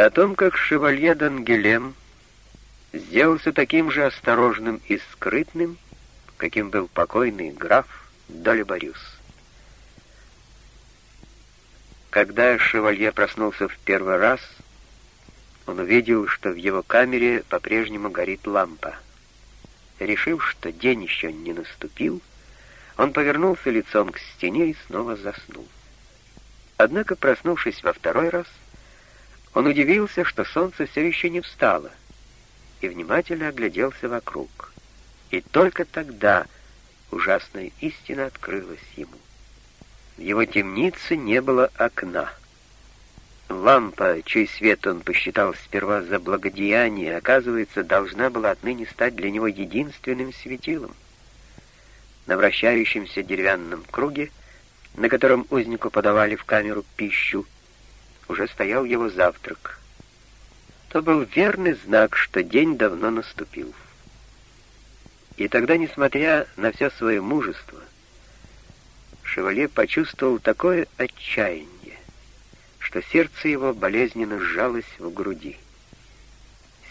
О том, как шевалье Дангелем сделался таким же осторожным и скрытным, каким был покойный граф Долеборюс. Когда шевалье проснулся в первый раз, он увидел, что в его камере по-прежнему горит лампа. Решив, что день еще не наступил, он повернулся лицом к стене и снова заснул. Однако, проснувшись во второй раз, он удивился, что солнце все еще не встало, и внимательно огляделся вокруг. И только тогда ужасная истина открылась ему. В его темнице не было окна. Лампа, чей свет он посчитал сперва за благодеяние, оказывается, должна была отныне стать для него единственным светилом. На вращающемся деревянном круге, на котором узнику подавали в камеру пищу, уже стоял его завтрак. То был верный знак, что день давно наступил. И тогда, несмотря на все свое мужество, Шевале почувствовал такое отчаяние, что сердце его болезненно сжалось в груди.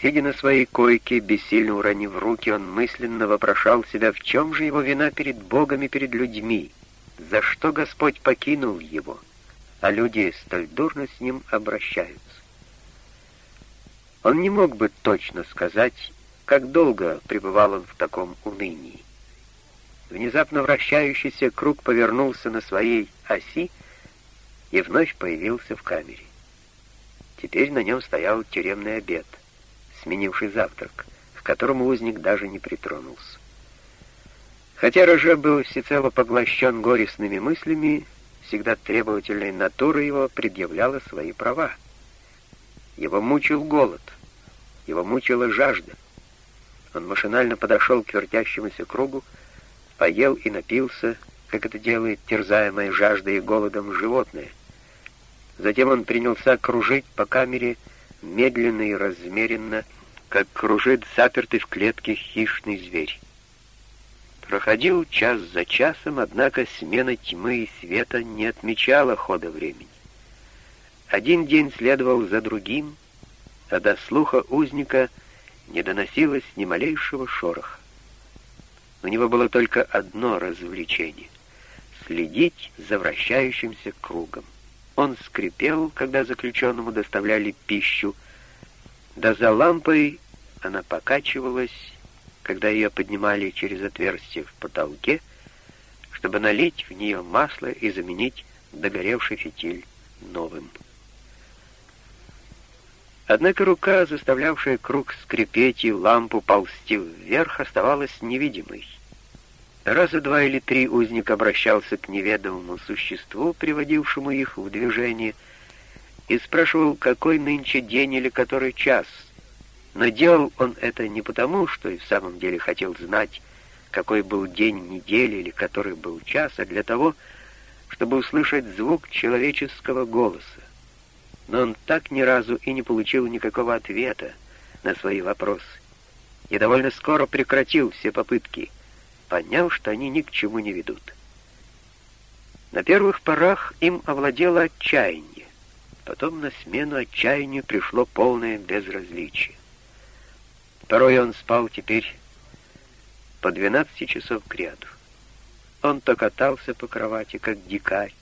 Сидя на своей койке, бессильно уронив руки, он мысленно вопрошал себя, в чем же его вина перед Богом и перед людьми, за что Господь покинул его, а люди столь дурно с ним обращаются. Он не мог бы точно сказать, как долго пребывал он в таком унынии. Внезапно вращающийся круг повернулся на своей оси и вновь появился в камере. Теперь на нем стоял тюремный обед, сменивший завтрак, к которому узник даже не притронулся. Хотя Роже был всецело поглощен горестными мыслями, всегда требовательная натура его предъявляла свои права. Его мучил голод, его мучила жажда. Он машинально подошел к вертящемуся кругу, поел и напился, как это делает терзаемое жаждой и голодом животное. Затем он принялся кружить по камере медленно и размеренно, как кружит запертый в клетке хищный зверь. Проходил час за часом, однако смена тьмы и света не отмечала хода времени. Один день следовал за другим, а до слуха узника не доносилось ни малейшего шороха. У него было только одно развлечение — следить за вращающимся кругом. Он скрипел, когда заключенному доставляли пищу, да за лампой она покачивалась, когда ее поднимали через отверстие в потолке, чтобы налить в нее масло и заменить догоревший фитиль новым. Однако рука, заставлявшая круг скрипеть и лампу ползти вверх, оставалась невидимой. Раза два или три узник обращался к неведомому существу, приводившему их в движение, и спрашивал, какой нынче день или который час. Но делал он это не потому, что и в самом деле хотел знать, какой был день недели или который был час, а для того, чтобы услышать звук человеческого голоса но он так ни разу и не получил никакого ответа на свои вопросы и довольно скоро прекратил все попытки, поняв, что они ни к чему не ведут. На первых порах им овладело отчаяние, потом на смену отчаянию пришло полное безразличие. Порой он спал теперь по 12 часов к ряду. Он то катался по кровати, как дикарь,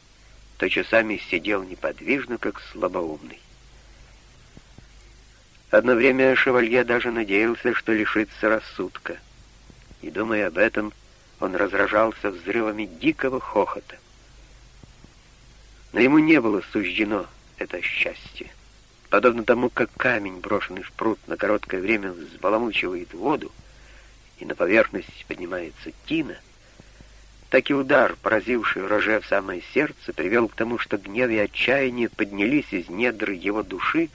то часами сидел неподвижно, как слабоумный. Одно время шевалье даже надеялся, что лишится рассудка. И, думая об этом, он разражался взрывами дикого хохота. Но ему не было суждено это счастье. Подобно тому, как камень, брошенный в пруд, на короткое время взбаламучивает воду, и на поверхность поднимается тина — так и удар, поразивший Роже в самое сердце, привел к тому, что гнев и отчаяние поднялись из недр его души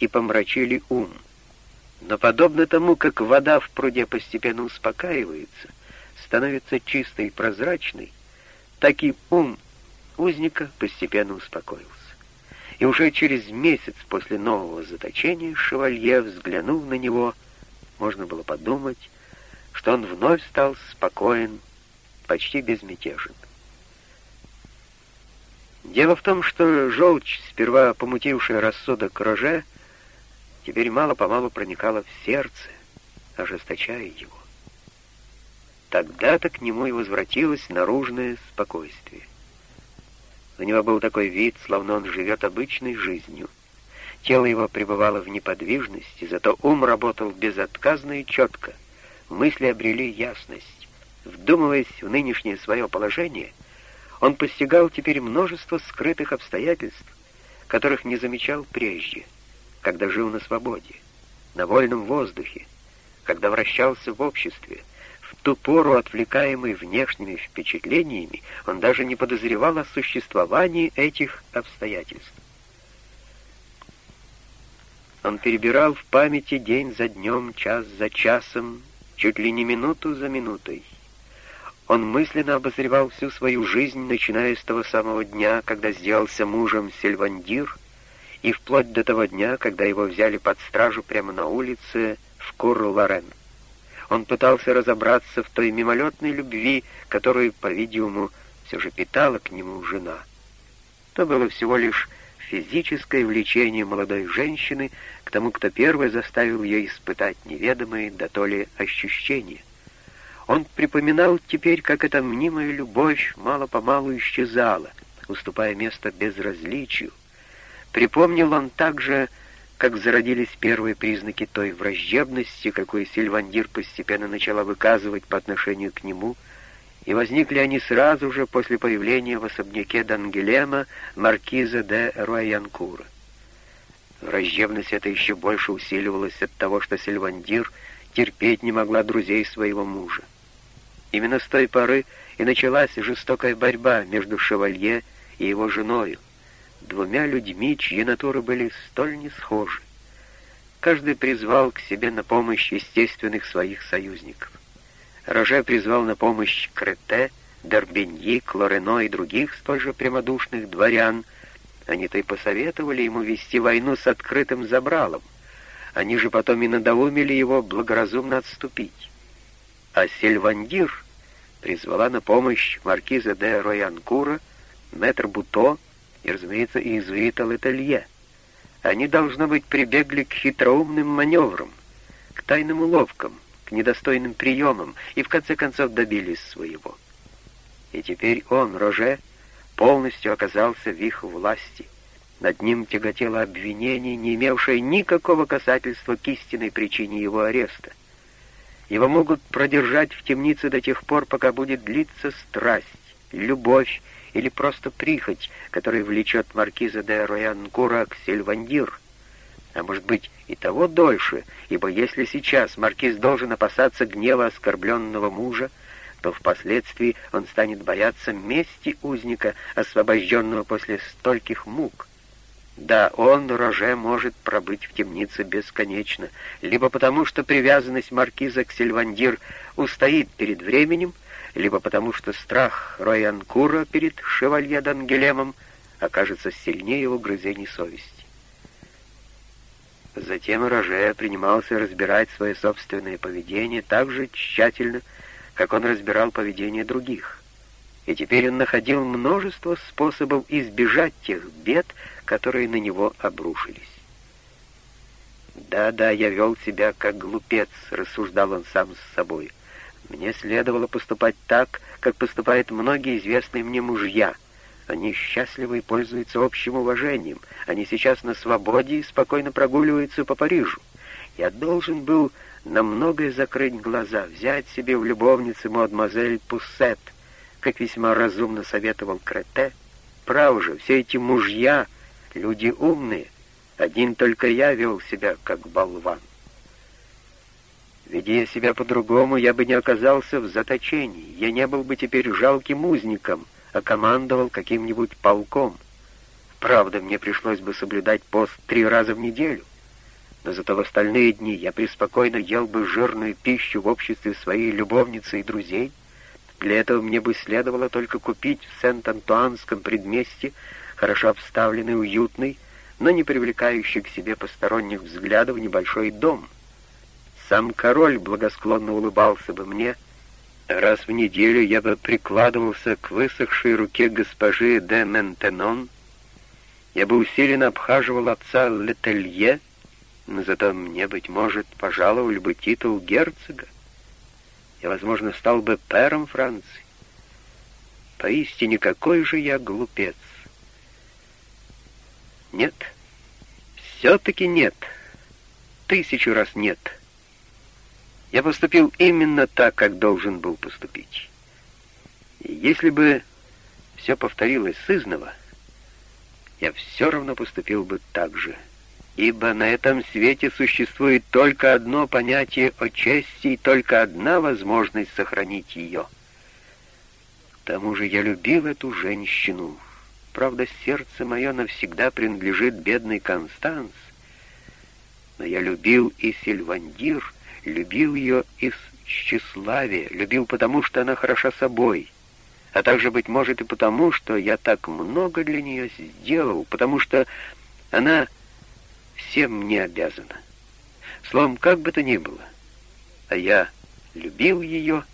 и помрачили ум. Но подобно тому, как вода в пруде постепенно успокаивается, становится чистой и прозрачной, так и ум узника постепенно успокоился. И уже через месяц после нового заточения шевалье, взглянув на него, можно было подумать, что он вновь стал спокоен почти безмятежен. Дело в том, что желчь, сперва помутившая рассудок Роже, теперь мало-помалу проникала в сердце, ожесточая его. Тогда-то к нему и возвратилось наружное спокойствие. У него был такой вид, словно он живет обычной жизнью. Тело его пребывало в неподвижности, зато ум работал безотказно и четко. Мысли обрели ясность. Вдумываясь в нынешнее свое положение, он постигал теперь множество скрытых обстоятельств, которых не замечал прежде, когда жил на свободе, на вольном воздухе, когда вращался в обществе, ту пору, отвлекаемый внешними впечатлениями, он даже не подозревал о существовании этих обстоятельств. Он перебирал в памяти день за днем, час за часом, чуть ли не минуту за минутой. Он мысленно обозревал всю свою жизнь, начиная с того самого дня, когда сделался мужем Сильвандир, и вплоть до того дня, когда его взяли под стражу прямо на улице в Кур-Лорен. Он пытался разобраться в той мимолетной любви, которую, по-видимому, все же питала к нему жена. То было всего лишь физическое влечение молодой женщины к тому, кто первый заставил ее испытать неведомые да то ли ощущения. Он припоминал теперь, как эта мнимая любовь мало-помалу исчезала, уступая место безразличию. Припомнил он также, как зародились первые признаки той враждебности, какую Сильвандир постепенно начала выказывать по отношению к нему — и возникли они сразу же после появления в особняке Дангелема маркиза де Руаянкура. Враждебность эта еще больше усиливалась от того, что Сильвандир терпеть не могла друзей своего мужа. Именно с той поры и началась жестокая борьба между шевалье и его женою, двумя людьми, чьи натуры были столь не схожи. Каждый призвал к себе на помощь естественных своих союзников. Роже призвал на помощь Крете, Дорбеньи, Клорено и других столь же прямодушных дворян. Они-то и посоветовали ему вести войну с открытым забралом. Они же потом и надоумили его благоразумно отступить. А Сильвандир призвала на помощь маркиза де Роянкура, мэтр Буто и, разумеется, иезуита Летелье. Они, должно быть, прибегли к хитроумным маневрам, к тайным уловкам, недостойным приемам и в конце концов добились своего. И теперь он, Роже, полностью оказался в их власти. Над ним тяготело обвинение, не имевшее никакого касательства к истинной причине его ареста. Его могут продержать в темнице до тех пор, пока будет длиться страсть, любовь или просто прихоть, которая влечет маркиза де Роянкура к Сильвандир, а может быть и того дольше, ибо если сейчас маркиз должен опасаться гнева оскорбленного мужа, то впоследствии он станет бояться мести узника, освобожденного после стольких мук. Да, он, Роже, может пробыть в темнице бесконечно, либо потому, что привязанность маркиза к Сильвандир устоит перед временем, либо потому, что страх Роянкура перед шевалье Дангелемом окажется сильнее угрызений совести. Затем Роже принимался разбирать свое собственное поведение так же тщательно, как он разбирал поведение других. И теперь он находил множество способов избежать тех бед, которые на него обрушились. «Да-да, я вел себя как глупец», — рассуждал он сам с собой. «Мне следовало поступать так, как поступают многие известные мне мужья — они счастливы и пользуются общим уважением. Они сейчас на свободе и спокойно прогуливаются по Парижу. Я должен был на многое закрыть глаза, взять себе в любовницы мадемуазель Пуссет, как весьма разумно советовал Крете. Право же, все эти мужья, люди умные, один только я вел себя как болван. Ведь я себя по-другому, я бы не оказался в заточении, я не был бы теперь жалким узником, а командовал каким-нибудь полком. Правда, мне пришлось бы соблюдать пост три раза в неделю, но зато в остальные дни я преспокойно ел бы жирную пищу в обществе своей любовницы и друзей. Для этого мне бы следовало только купить в Сент-Антуанском предместье хорошо обставленный, уютный, но не привлекающий к себе посторонних взглядов небольшой дом. Сам король благосклонно улыбался бы мне, — Раз в неделю я бы прикладывался к высохшей руке госпожи де Ментенон, я бы усиленно обхаживал отца Летелье, но зато мне, быть может, пожаловали бы титул герцога. Я, возможно, стал бы пэром Франции. Поистине, какой же я глупец. Нет, все-таки нет. Тысячу раз нет. Я поступил именно так, как должен был поступить. И если бы все повторилось сызново, я все равно поступил бы так же. Ибо на этом свете существует только одно понятие о чести и только одна возможность сохранить ее. К тому же я любил эту женщину. Правда, сердце мое навсегда принадлежит бедной Констанс, но я любил и Сильвандир, любил ее из тщеславия, любил потому, что она хороша собой, а также, быть может, и потому, что я так много для нее сделал, потому что она всем мне обязана. Словом, как бы то ни было, а я любил ее,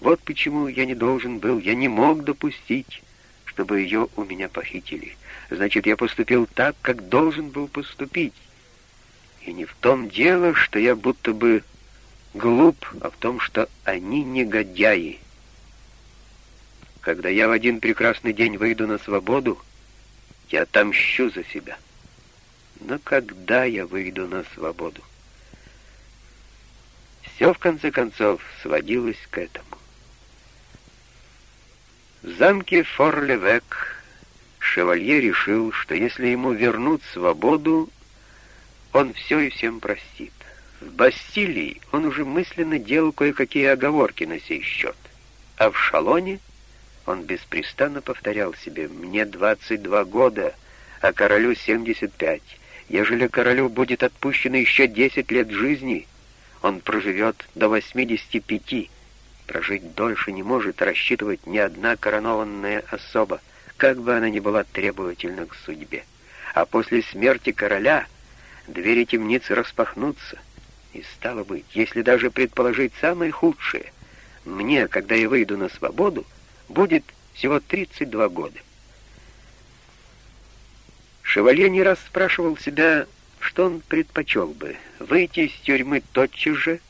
вот почему я не должен был, я не мог допустить, чтобы ее у меня похитили. Значит, я поступил так, как должен был поступить. И не в том дело, что я будто бы глуп, а в том, что они негодяи. Когда я в один прекрасный день выйду на свободу, я отомщу за себя. Но когда я выйду на свободу? Все, в конце концов, сводилось к этому. В замке Форлевек шевалье решил, что если ему вернут свободу, он все и всем простит. В Бастилии он уже мысленно делал кое-какие оговорки на сей счет, а в Шалоне он беспрестанно повторял себе «Мне 22 года, а королю 75. Ежели королю будет отпущено еще 10 лет жизни, он проживет до 85. Прожить дольше не может рассчитывать ни одна коронованная особа, как бы она ни была требовательна к судьбе. А после смерти короля двери темницы распахнутся, и стало быть, если даже предположить самое худшее, мне, когда я выйду на свободу, будет всего 32 года. Шевалье не раз спрашивал себя, что он предпочел бы, выйти из тюрьмы тотчас же,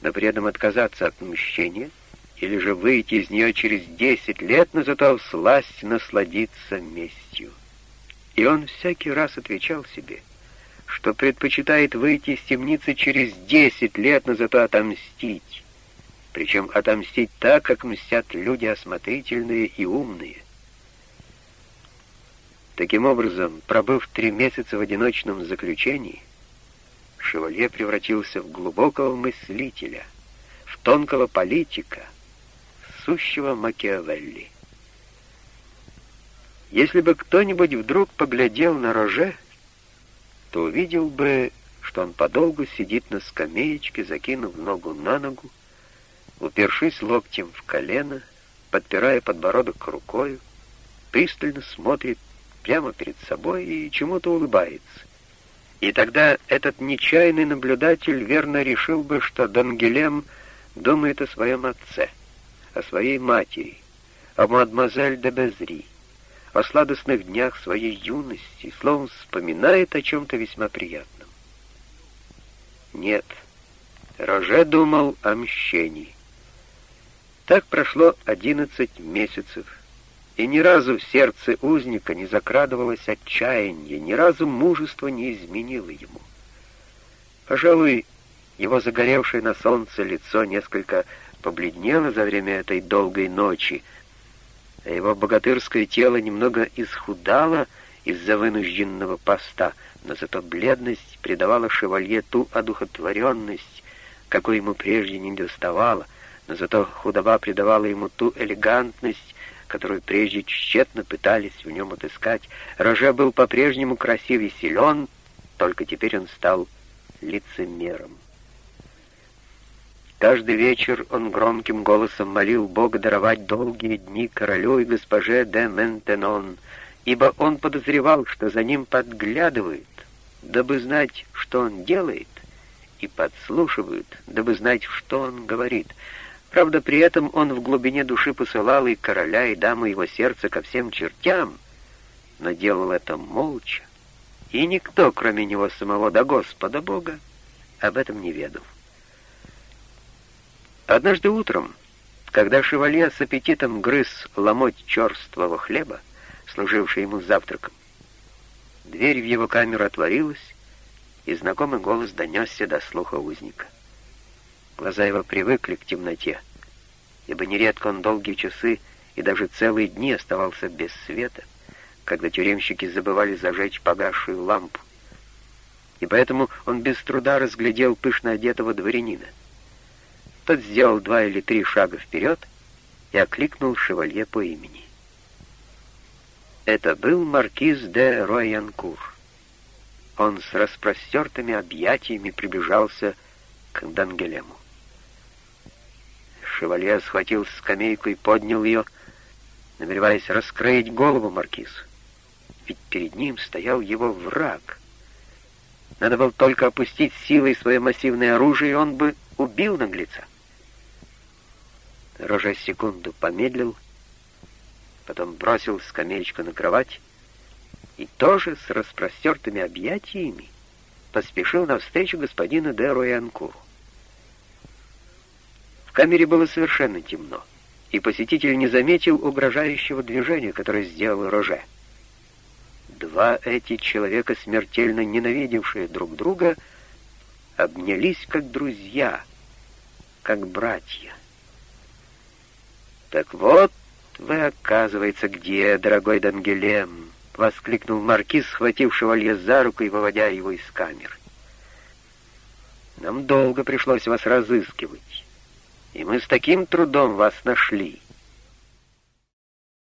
но при этом отказаться от мщения, или же выйти из нее через 10 лет, но зато всласть насладиться местью. И он всякий раз отвечал себе, что предпочитает выйти из темницы через 10 лет, но зато отомстить, причем отомстить так, как мстят люди осмотрительные и умные. Таким образом, пробыв три месяца в одиночном заключении, Шевалье превратился в глубокого мыслителя, в тонкого политика, сущего Макиавелли. Если бы кто-нибудь вдруг поглядел на Роже, то увидел бы, что он подолгу сидит на скамеечке, закинув ногу на ногу, упершись локтем в колено, подпирая подбородок рукою, пристально смотрит прямо перед собой и чему-то улыбается. И тогда этот нечаянный наблюдатель верно решил бы, что Дангелем думает о своем отце, о своей матери, о мадемуазель де Безри, о сладостных днях своей юности, словом, вспоминает о чем-то весьма приятном. Нет, Роже думал о мщении. Так прошло одиннадцать месяцев, и ни разу в сердце узника не закрадывалось отчаяние, ни разу мужество не изменило ему. Пожалуй, его загоревшее на солнце лицо несколько побледнело за время этой долгой ночи, а его богатырское тело немного исхудало из-за вынужденного поста, но зато бледность придавала шевалье ту одухотворенность, какой ему прежде не доставала — но зато худоба придавала ему ту элегантность, которую прежде тщетно пытались в нем отыскать. Роже был по-прежнему красив и силен, только теперь он стал лицемером. Каждый вечер он громким голосом молил Бога даровать долгие дни королю и госпоже де Ментенон, ибо он подозревал, что за ним подглядывают, дабы знать, что он делает, и подслушивают, дабы знать, что он говорит — Правда, при этом он в глубине души посылал и короля, и даму его сердца ко всем чертям, но делал это молча, и никто, кроме него самого, да Господа Бога, об этом не ведал. Однажды утром, когда шевалье с аппетитом грыз ломоть черствого хлеба, служивший ему завтраком, дверь в его камеру отворилась, и знакомый голос донесся до слуха узника. Глаза его привыкли к темноте, ибо нередко он долгие часы и даже целые дни оставался без света, когда тюремщики забывали зажечь погасшую лампу. И поэтому он без труда разглядел пышно одетого дворянина. Тот сделал два или три шага вперед и окликнул шевалье по имени. Это был маркиз де Роянкур. Он с распростертыми объятиями приближался к Дангелему. Шевалье схватил скамейку и поднял ее, намереваясь раскроить голову маркизу. Ведь перед ним стоял его враг. Надо было только опустить силой свое массивное оружие, и он бы убил наглеца. Роже секунду помедлил, потом бросил скамеечку на кровать и тоже с распростертыми объятиями поспешил навстречу господину де Роянкуру камере было совершенно темно, и посетитель не заметил угрожающего движения, которое сделал Роже. Два эти человека, смертельно ненавидевшие друг друга, обнялись как друзья, как братья. «Так вот вы, оказывается, где, дорогой Дангелем!» — воскликнул маркиз, схватив шевалье за руку и выводя его из камеры. «Нам долго пришлось вас разыскивать и мы с таким трудом вас нашли.